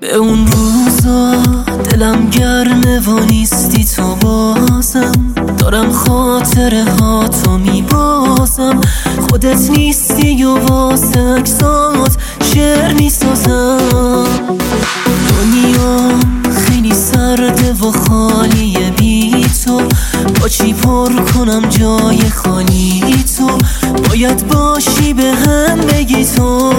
به اون روزا دلم گرمه و نیستی تو بازم. دارم خاطره ها تو میبازم. خودت نیستی و واسه اکسات شعر می‌سازم. خالیه بی تو. با چی پر کنم جای خالی تو؟ باید باشی به هم بگی تو.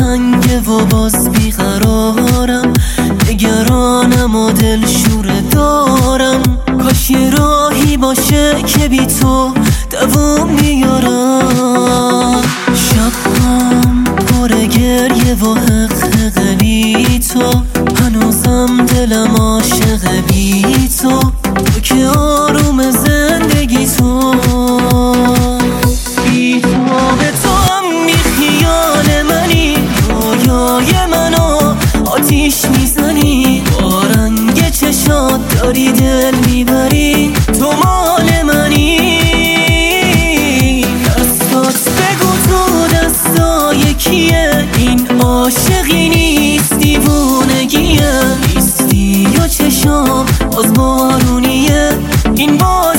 تنگه و باز بیقرارم. نگرانم و دل شور دارم. کاش یه راهی باشه که بی تو دوام بیارم شبم پر گریه و حق بی تو. هنوزم دلم عاشق بی تو. شام از بارونیه. این بار